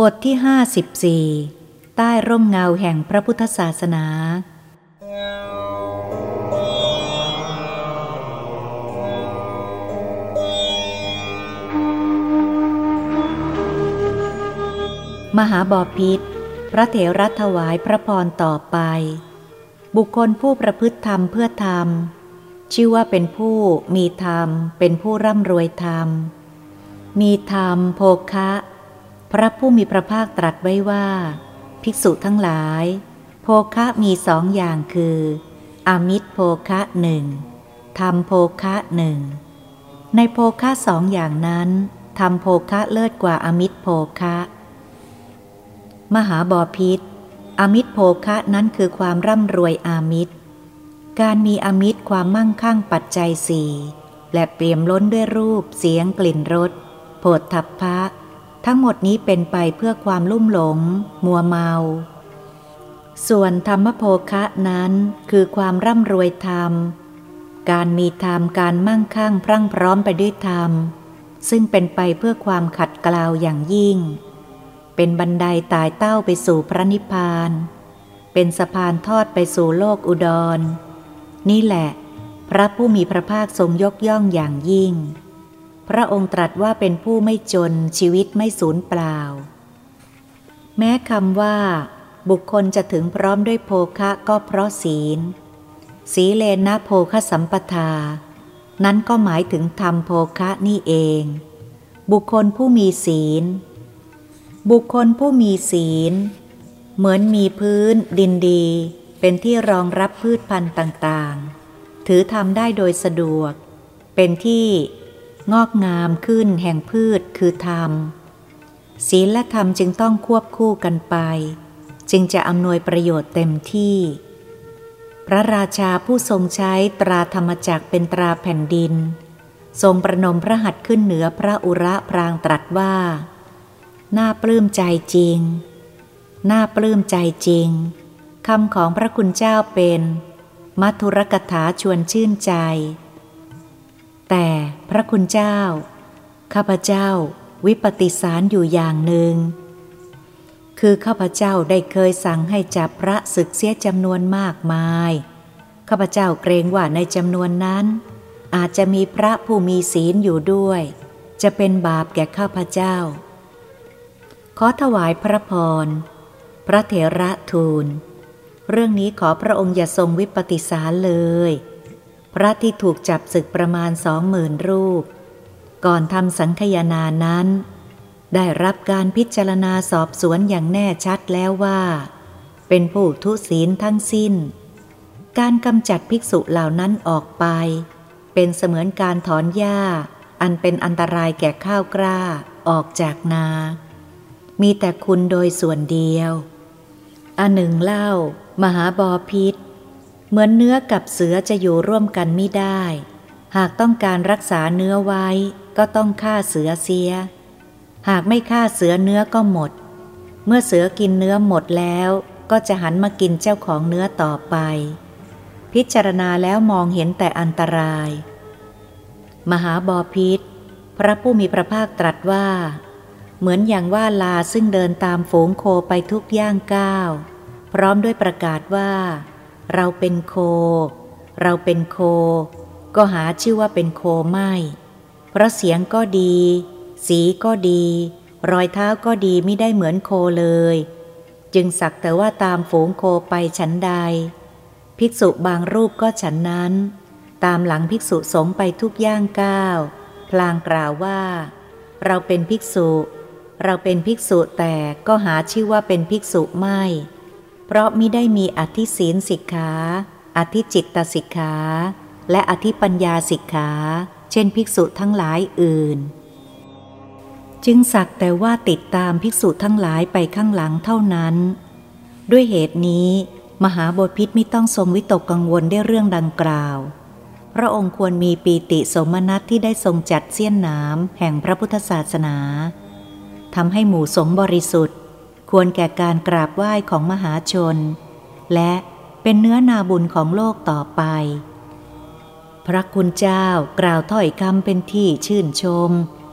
บทที่ห้าสิบสี่ใต้ร่มเงาแห่งพระพุทธศาสนา มหาบอพิษพระเถระถวายพระพรต่อไป บุคคลผู้ประพฤติธรรมเพื่อธรรม ชื่อว่าเป็นผู้มีธรรม เป็นผู้ร่ำรวยธรรม มีธรรม โภคะ ระผู้มีพระภาคตรัสไว้ว่า ภิกษุทั้งหลาย โภคะมีสองอย่างคืออมิตรโภคะหนึ่งธรรมโภคะหนึ่งในโภคะสองอย่างนั้นธรรมโภคะเลิศกว่าอมิตรโภคะ มหาบอพิษอมิตรโภคะนั้นคือความร่ำรวยอามิตร การมีอมิตรความมั่งคั่งปัจจัยสี่และเปี่ยมล้นด้วยรูปเสียงกลิ่นรสโผฏฐัพพะ ทั้งหมดนี้เป็นไปเพื่อความลุ่มหลง มัวเมา ส่วนธรรมโภคะนั้นคือความร่ำรวยธรรม การมีธรรมการมั่งคั่งพรั่งพร้อมไปด้วยธรรม ซึ่งเป็นไปเพื่อความขัดเกลาอย่างยิ่ง เป็นบันไดตายเต้าไปสู่พระนิพพาน เป็นสะพานทอดไปสู่โลกอุดร นี่แหละ พระผู้มีพระภาคทรงยกย่องอย่างยิ่ง พระองค์ตรัสว่าเป็นผู้ไม่จนชีวิตไม่สูญเปล่า แม้คำว่า บุคคลจะถึงพร้อมด้วยโภคะก็เพราะศีล สีเลนะโภคะสัมปทา นั้นก็หมายถึงธรรมโภคะนี่เอง บุคคลผู้มีศีล บุคคลผู้มีศีล เหมือนมีพื้น ดินดี เป็นที่รองรับพืชพันธุ์ต่างๆ ถือทำได้โดยสะดวก เป็นที่ งอกงามขึ้นแห่งพืชคือธรรม ศีลและธรรมจึงต้องควบคู่กันไป จึงจะอำนวยประโยชน์เต็มที่ พระราชาผู้ทรงใช้ตราธรรมจักรเป็นตราแผ่นดิน ทรงประนมพระหัตถ์ขึ้นเหนือพระอุระพรางตรัสว่า น่าปลื้มใจจริง น่าปลื้มใจจริงคำของพระคุณเจ้าเป็น มัทุรกถาชวนชื่นใจ แต่พระคุณเจ้า ข้าพเจ้าวิปฏิสารอยู่อย่างหนึ่ง คือข้าพเจ้าได้เคยสั่งให้จับพระศึกเสียจำนวนมากมาย ข้าพเจ้าเกรงว่าในจำนวนนั้น อาจจะมีพระผู้มีศีลอยู่ด้วย จะเป็นบาปแก่ข้าพเจ้า ขอถวายพระพร พระเถระทูล เรื่องนี้ขอพระองค์อย่าทรงวิปฏิสารเลย พระที่ถูกจับศึกประมาณสองหมื่นรูป ก่อนทำสังคยนานั้น ได้รับการพิจารณาสอบสวนอย่างแน่ชัดแล้วว่า เป็นผู้ทุศีลทั้งสิ้น การกำจัดภิกษุเหล่านั้นออกไป เป็นเสมือนการถอนหญ้า อันเป็นอันตรายแก่ข้าวกล้าออกจากนา มีแต่คุณโดยส่วนเดียว อันหนึ่งเล่ามหาบอพิษ เหมือนเนื้อกับเสือจะอยู่ร่วมกันไม่ได้ หากต้องการรักษาเนื้อไว้ก็ต้องฆ่าเสือเสีย หากไม่ฆ่าเสือเนื้อก็หมด เมื่อเสือกินเนื้อหมดแล้วก็จะหันมากินเจ้าของเนื้อต่อไป พิจารณาแล้วมองเห็นแต่อันตราย มหาบอพิษ พระผู้มีพระภาคตรัสว่า เหมือนอย่างว่าลาซึ่งเดินตามฝูงโคไปทุกย่างก้าว พร้อมด้วยประกาศว่า เราเป็นโค เราเป็นโค ก็หาชื่อว่าเป็นโคไม่ เพราะเสียงก็ดี สีก็ดี รอยเท้าก็ดีไม่ได้เหมือนโคเลย จึงสักแต่ว่าตามฝูงโคไปฉันใด ภิกษุบางรูปก็ฉันนั้น ตามหลังภิกษุสงไปทุกย่างก้าวพลางกล่าวว่า เราเป็นภิกษุ เราเป็นภิกษุแต่ก็หาชื่อว่าเป็นภิกษุไม่ เพราะมิได้มีอธิศีลสิกขาอธิจิตตสิกขา และอธิปัญญาสิกขา เช่นภิกษุทั้งหลายอื่น จึงสักแต่ว่าติดตามภิกษุทั้งหลายไปข้างหลังเท่านั้น ด้วยเหตุนี้มหาบทพิษไม่ต้องทรงวิตกกังวลได้เรื่องดังกล่าว พระองค์ควรมีปีติสมนัตที่ได้ทรงจัดเสี้ยนน้ำแห่งพระพุทธศาสนาทำให้หมู่สงบริสุทธิ์ ควรแก่การกราบไหว้ของมหาชน และเป็นเนื้อนาบุญของโลกต่อไป พระคุณเจ้ากล่าวถ้อยคำเป็นที่ชื่นชม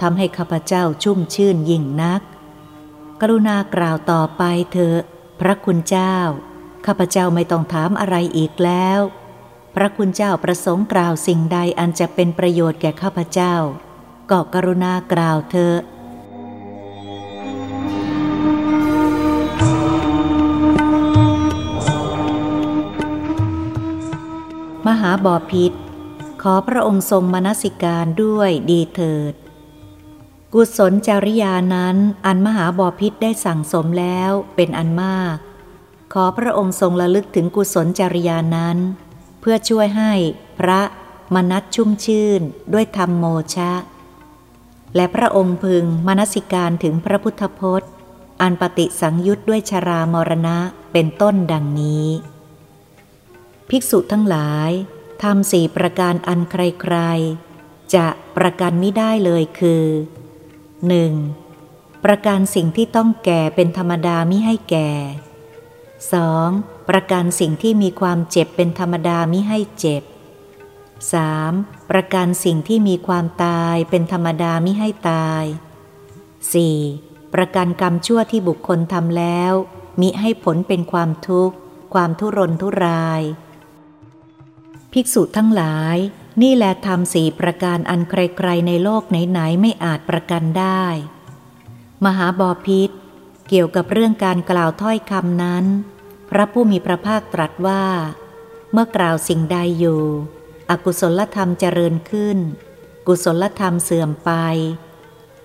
ทำให้ข้าพเจ้าชุ่มชื่นยิ่งนัก กรุณากล่าวต่อไปเถอะ พระคุณเจ้า ข้าพเจ้าไม่ต้องถามอะไรอีกแล้ว พระคุณเจ้าประสงค์กล่าวสิ่งใดอันจะเป็นประโยชน์แก่ข้าพเจ้าก็กรุณากล่าวเถอะ มหาบอพิษ ขอพระองค์ทรงมนสิการด้วยดีเถิด กุศลจริยานั้นอันมหาบอพิษได้สั่งสมแล้วเป็นอันมาก ขอพระองค์ทรงระลึกถึงกุศลจริยานั้น เพื่อช่วยให้พระมนัตชุ่มชื่นด้วยธรรมโมชะ และพระองค์พึงมนสิการถึงพระพุทธพจน์ อันปฏิสังยุตด้วยชรามรณะเป็นต้นดังนี้ ภิกษุทั้งหลายทำสี่ประการอันใครๆ จะประกันไม่ได้เลยคือ 1. ประการสิ่งที่ต้องแก่เป็นธรรมดามิให้แก่ 2. ประการสิ่งที่มีความเจ็บเป็นธรรมดามิให้เจ็บ 3. ประการสิ่งที่มีความตายเป็นธรรมดามิให้ตาย 4. ประการกรรมชั่วที่บุคคลทำแล้ว มิให้ผลเป็นความทุกข์ ความทุรนทุราย ภิกษุทั้งหลาย นี่แหละทำสี่ประการอันใครๆในโลกไหนๆไม่อาจประกันได้ มหาบอพิษเกี่ยวกับเรื่องการกล่าวถ้อยคำนั้น พระผู้มีพระภาคตรัสว่า เมื่อกล่าวสิ่งใดอยู่ อกุศลธรรมเจริญขึ้น กุศลธรรมเสื่อมไป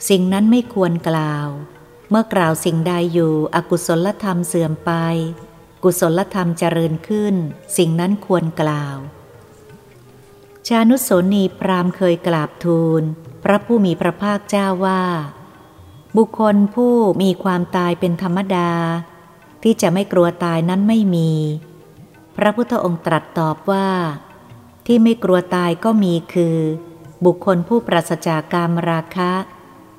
สิ่งนั้นไม่ควรกล่าว เมื่อกล่าวสิ่งใดอยู่ อกุศลธรรมเสื่อมไป กุศลธรรมเจริญขึ้น สิ่งนั้นควรกล่าว ชานุสนีพรามเคยกราบทูล พระผู้มีพระภาคเจ้าว่า บุคคลผู้มีความตายเป็นธรรมดา ที่จะไม่กลัวตายนั้นไม่มี พระพุทธองค์ตรัสตอบว่า ที่ไม่กลัวตายก็มีคือ บุคคลผู้ปราศจากกามราคะ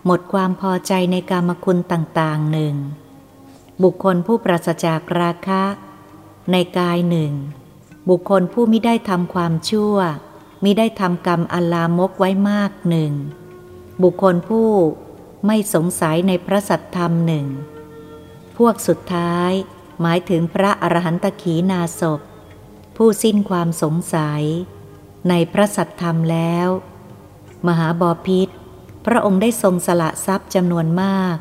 หมดความพอใจในกามคุณต่างๆหนึ่ง บุคคลผู้ปราศจากราคะ ในกายหนึ่ง บุคคลผู้ไม่ได้ทำความชั่ว มิได้ทำกรรมอลลามกไว้มากหนึ่ง บุคคลผู้ไม่สงสัยในพระสัตธรรมหนึ่ง พวกสุดท้ายหมายถึงพระอรหันตขีนาศพ ผู้สิ้นความสงสัย ในพระสัตธรรมแล้ว มหาบอพิษพระองค์ได้ทรงสละทรัพย์จำนวนมาก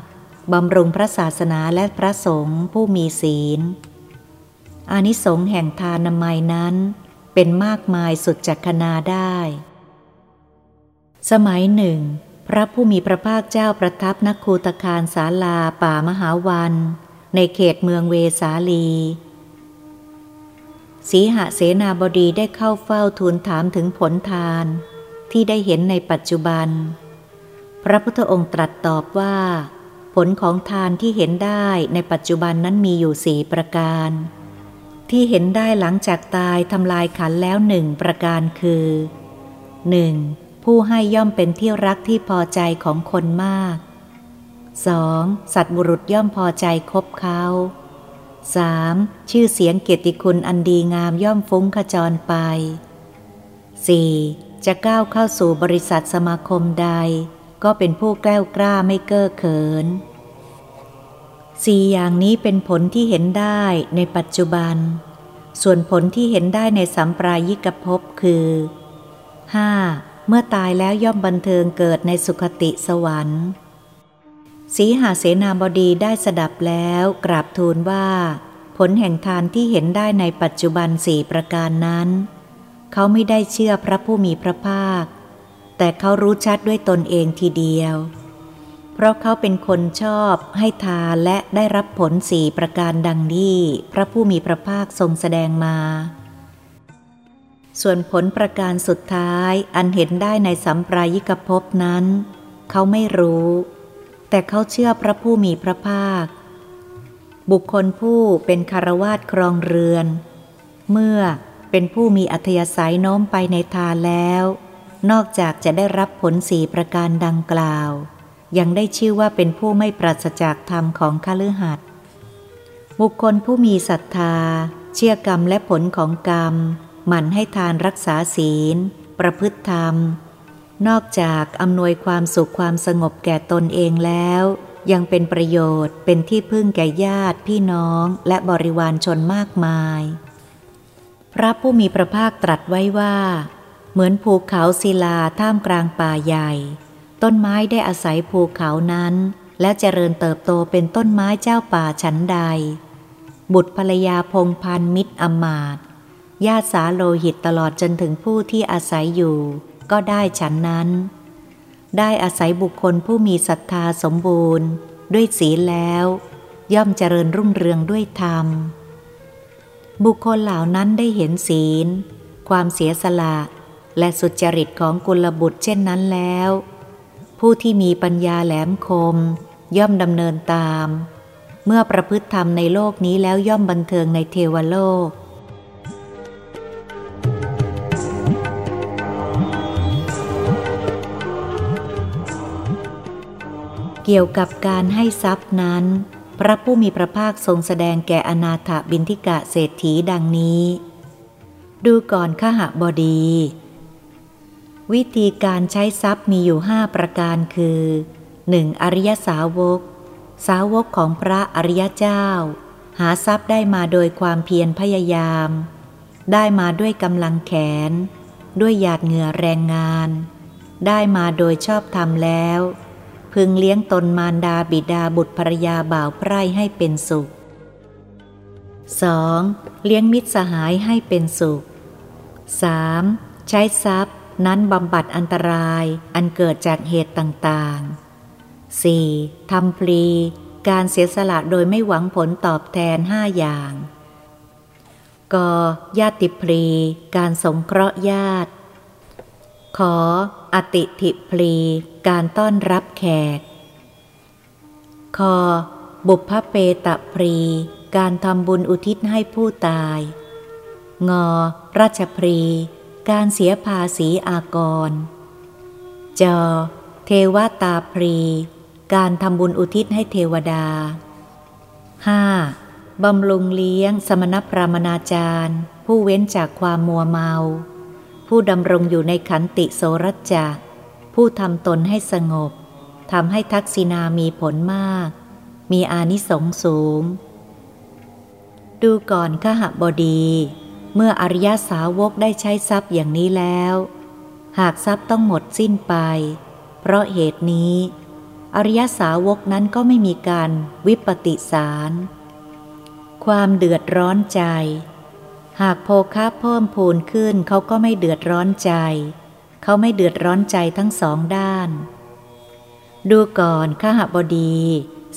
บำรุงพระศาสนาและพระสงฆ์ผู้มีศีล อานิสงส์แห่งทานนามัยนั้น เป็นมากมายสุดจักนาได้ สมัยหนึ่ง พระผู้มีพระภาคเจ้าประทับนักคูตคารศาลาป่ามหาวัน ในเขตเมืองเวสาลี สีหเสนาบดีได้เข้าเฝ้าทูลถามถึงผลทาน ที่ได้เห็นในปัจจุบัน พระพุทธองค์ตรัสตอบว่า ผลของทานที่เห็นได้ในปัจจุบันนั้นมีอยู่สี่ประการ ที่เห็นได้หลังจากตายทำลายขันแล้วหนึ่งประการคือ 1. ผู้ให้ย่อมเป็นที่รักที่พอใจของคนมาก 2. สัตว์บุรุษย่อมพอใจคบเขา 3. ชื่อเสียงเกียรติคุณอันดีงามย่อมฟุ้งขจรไป 4. จะก้าวเข้าสู่บริษัทสมาคมใด ก็เป็นผู้แกล้วกล้าไม่เก้อเขิน สี่อย่างนี้เป็นผลที่เห็นได้ในปัจจุบัน ส่วนผลที่เห็นได้ในสัมปรายิกภพคือ 5. เมื่อตายแล้วย่อมบันเทิงเกิดในสุคติสวรรค์สีหาเสนาบดีได้สดับแล้วกราบทูลว่า ผลแห่งทานที่เห็นได้ในปัจจุบันสี่ประการนั้น เขาไม่ได้เชื่อพระผู้มีพระภาค แต่เขารู้ชัดด้วยตนเองทีเดียว เพราะเขาเป็นคนชอบให้ทานและได้รับผลสี่ประการดังนี้พระผู้มีพระภาคทรงแสดงมา ส่วนผลประการสุดท้ายอันเห็นได้ในสัมปรายิกภพนั้น เขาไม่รู้ แต่เขาเชื่อพระผู้มีพระภาค บุคคลผู้เป็นคารวาสครองเรือน เมื่อเป็นผู้มีอัธยาศัยโน้มไปในทานแล้ว นอกจากจะได้รับผลสี่ประการดังกล่าว ยังได้ชื่อว่าเป็นผู้ไม่ปราศจากธรรมของคฤหัสถ์บุคคลผู้มีศรัทธา เชื่อกรรมและผลของกรรม หมั่นให้ทานรักษาศีล ประพฤติธรรม นอกจากอำนวยความสุขความสงบแก่ตนเองแล้ว ยังเป็นประโยชน์เป็นที่พึ่งแก่ญาติพี่น้องและบริวารชนมากมาย พระผู้มีพระภาคตรัสไว้ว่า เหมือนภูเขาศิลาท่ามกลางป่าใหญ่ ต้นไม้ได้อาศัยภูเขานั้น และเจริญเติบโตเป็นต้นไม้เจ้าป่าชั้นใด บุตรภรรยาพงพันมิตรอมาตญาติสาโลหิตตลอดจนถึงผู้ที่อาศัยอยู่ ก็ได้ฉันนั้น ได้อาศัยบุคคลผู้มีศรัทธาสมบูรณ์ ด้วยศีลแล้ว ย่อมเจริญรุ่งเรืองด้วยธรรม บุคคลเหล่านั้นได้เห็นศีล ความเสียสละและสุจริตของกุลบุตรเช่นนั้นแล้ว ผู้ที่มีปัญญาแหลมคม ย่อมดำเนินตาม เมื่อประพฤติธรรมในโลกนี้แล้วย่อมบันเทิงในเทวโลก เกี่ยวกับการให้ทรัพย์นั้น พระผู้มีพระภาคทรงแสดงแก่อนาถบินทิกะเศรษฐีดังนี้ ดูก่อนขหบดี วิธีการใช้ทรัพย์มีอยู่ห้าประการคือ 1. อริยสาวก สาวกของพระอริยเจ้า หาทรัพย์ได้มาโดยความเพียรพยายาม ได้มาด้วยกำลังแขน ด้วยหยาดเหงื่อแรงงาน ได้มาโดยชอบธรรมแล้ว พึงเลี้ยงตนมารดาบิดาบุตรภรยาบ่าวไพร่ให้เป็นสุข 2. เลี้ยงมิตรสหายให้เป็นสุข 3. ใช้ทรัพย์ นั้นบำบัดอันตรายอันเกิดจากเหตุต่างๆ 4. ทำฟรีการเสียสละโดยไม่หวังผลตอบแทนห้าอย่างกญาติพรีการสงเคราะห์ญาติ ขอ อติถิพลี การต้อนรับแขก คอ บุพเพตะพรีการทำบุญอุทิศให้ผู้ตาย งอ ราชพรี การเสียภาษีอากรจอเทวตาพรี การทำบุญอุทิศให้เทวดา 5. บำรุงเลี้ยงสมณพระมนาจารย์ ผู้เว้นจากความมัวเมา ผู้ดำรงอยู่ในขันติโสรจักผู้ทำตนให้สงบทำให้ทักษิณามีผลมาก มีอานิสงส์สูง ดูก่อนขหบดี เมื่ออริยสาวกได้ใช้ทรัพย์อย่างนี้แล้ว หากทรัพย์ต้องหมดสิ้นไป เพราะเหตุนี้ อริยสาวกนั้นก็ไม่มีการวิปติสาร ความเดือดร้อนใจ หากโภคะเพิ่มพูนขึ้นเขาก็ไม่เดือดร้อนใจ เขาไม่เดือดร้อนใจทั้งสองด้าน ดูก่อนข้าหบดี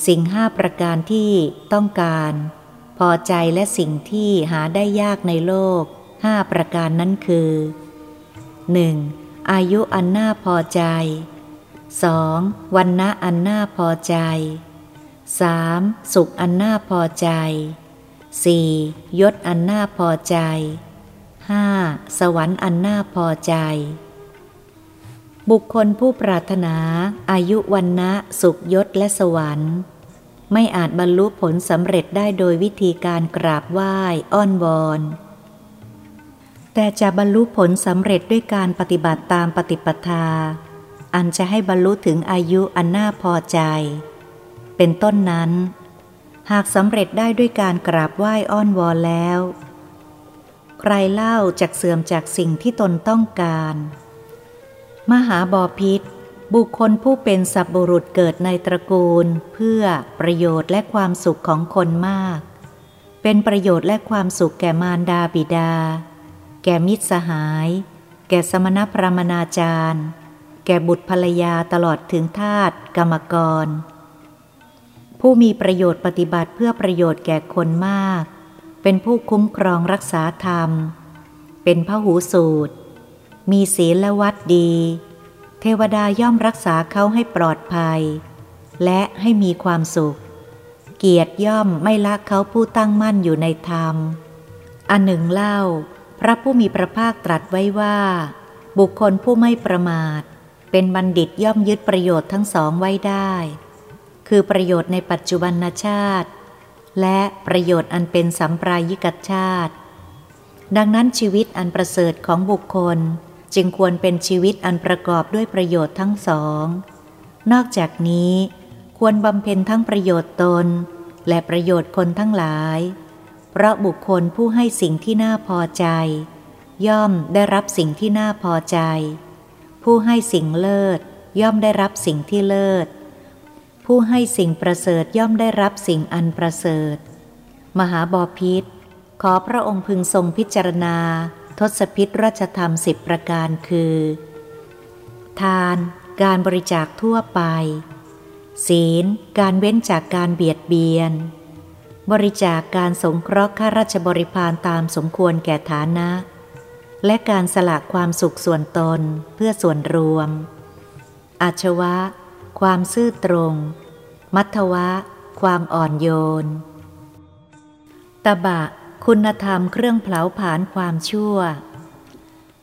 สิ่งห้าประการที่ต้องการ พอใจและสิ่งที่หาได้ยากในโลกห้าประการนั้นคือ 1. อายุอันน่าพอใจ 2. วันนะอันน่าพอใจ 3. สุขอันน่าพอใจ 4. ยศอันน่าพอใจ 5. สวรรค์อันน่าพอใจ บุคคลผู้ปรารถนา อายุวันนะสุขยศและสวรรค์ ไม่อาจบรรลุผลสำเร็จได้โดยวิธีการกราบไหว้อ้อนวอนแต่จะบรรลุผลสำเร็จด้วยการปฏิบัติตามปฏิปทา อันจะให้บรรลุถึงอายุอันน่าพอใจ เป็นต้นนั้น หากสำเร็จได้ด้วยการกราบไหว้อ้อนวอนแล้ว ใครเล่าจากเสื่อมจากสิ่งที่ตนต้องการ มหาบอพิษ บุคคลผู้เป็นสับบุรุษเกิดในตระกูล เพื่อประโยชน์และความสุขของคนมาก เป็นประโยชน์และความสุขแก่มารดาบิดา แก่มิตรสหาย แก่สมณพระมนาจารย์ แก่บุตรภรรยาตลอดถึงทาตกรรมกร ผู้มีประโยชน์ปฏิบัติเพื่อประโยชน์แก่คนมาก เป็นผู้คุ้มครองรักษาธรรม เป็นพระหูสูตร มีศีลและวัดดี เทวดาย่อมรักษาเขาให้ปลอดภัย และให้มีความสุข เกียรติย่อมไม่ละเขาผู้ตั้งมั่นอยู่ในธรรม อันหนึ่งเล่า พระผู้มีพระภาคตรัสไว้ว่า บุคคลผู้ไม่ประมาท เป็นบัณฑิตย่อมยึดประโยชน์ทั้งสองไว้ได้ คือประโยชน์ในปัจจุบันชาติ และประโยชน์อันเป็นสัมปรายิกชาติ ดังนั้นชีวิตอันประเสริฐของบุคคล จึงควรเป็นชีวิตอันประกอบด้วยประโยชน์ทั้งสอง นอกจากนี้ ควรบำเพ็ญทั้งประโยชน์ตน และประโยชน์คนทั้งหลาย เพราะบุคคลผู้ให้สิ่งที่น่าพอใจ ย่อมได้รับสิ่งที่น่าพอใจ ผู้ให้สิ่งเลิศ ย่อมได้รับสิ่งที่เลิศ ผู้ให้สิ่งประเสริฐย่อมได้รับสิ่งอันประเสริฐ มหาบอพิษขอพระองค์พึงทรงพิจารณา ทศพิษราชธรรมสิบประการคือ ทานการบริจาคทั่วไป ศีล การเว้นจากการเบียดเบียน บริจาคการสงเคราะห์ข้าราชบริพารตามสมควรแก่ฐานะ และการสละความสุขส่วนตนเพื่อส่วนรวม อาชวะ ความซื่อตรง มัทวะ ความอ่อนโยน ตบะ คุณธรรมเครื่องเผาผลาญความชั่ว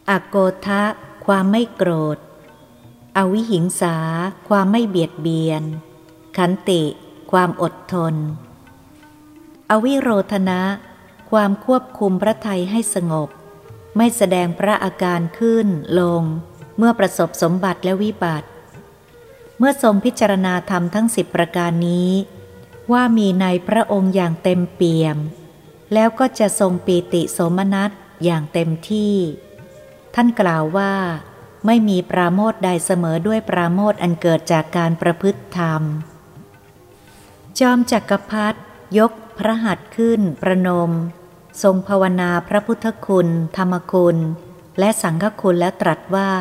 อโกทะ ความไม่โกรธ อวิหิงสา ความไม่เบียดเบียน ขันติ ความอดทน อวิโรธนะ ความควบคุมพระไทยให้สงบ ไม่แสดงพระอาการขึ้นลง เมื่อประสบสมบัติและวิบัติ เมื่อทรงพิจารณาธรรมทั้งสิบประการนี้ ว่ามีในพระองค์อย่างเต็มเปี่ยม แล้วก็จะทรงปีติโสมนัสอย่างเต็มที่ ท่านกล่าวว่า ไม่มีปราโมทใดเสมอด้วยปราโมทอันเกิดจากการประพฤติธรรม จอมจักรพรรดิยกพระหัตถ์ขึ้นประนม ทรงภาวนาพระพุทธคุณ ธรรมคุณ และสังฆคุณแล้วตรัสว่า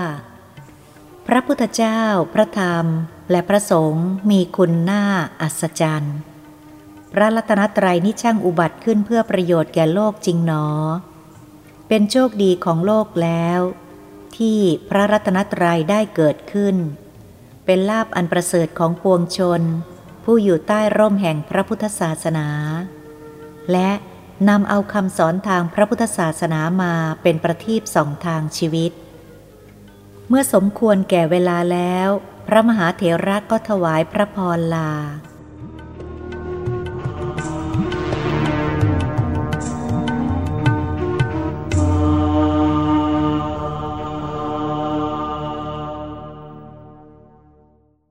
พระพุทธเจ้า พระธรรม และพระสงฆ์มีคุณหน้าอัศจรรย์ พระรัตนตรัยนี้ช่างอุบัติขึ้นเพื่อประโยชน์แก่โลกจริงหนอ เป็นโชคดีของโลกแล้ว ที่พระรัตนตรัยได้เกิดขึ้น เป็นลาบอันประเสริฐของปวงชน ผู้อยู่ใต้ร่มแห่งพระพุทธศาสนา และนำเอาคำสอนทางพระพุทธศาสนามาเป็นประทีปสองทางชีวิต เมื่อสมควรแก่เวลาแล้ว พระมหาเถระก็ถวายพระพรลา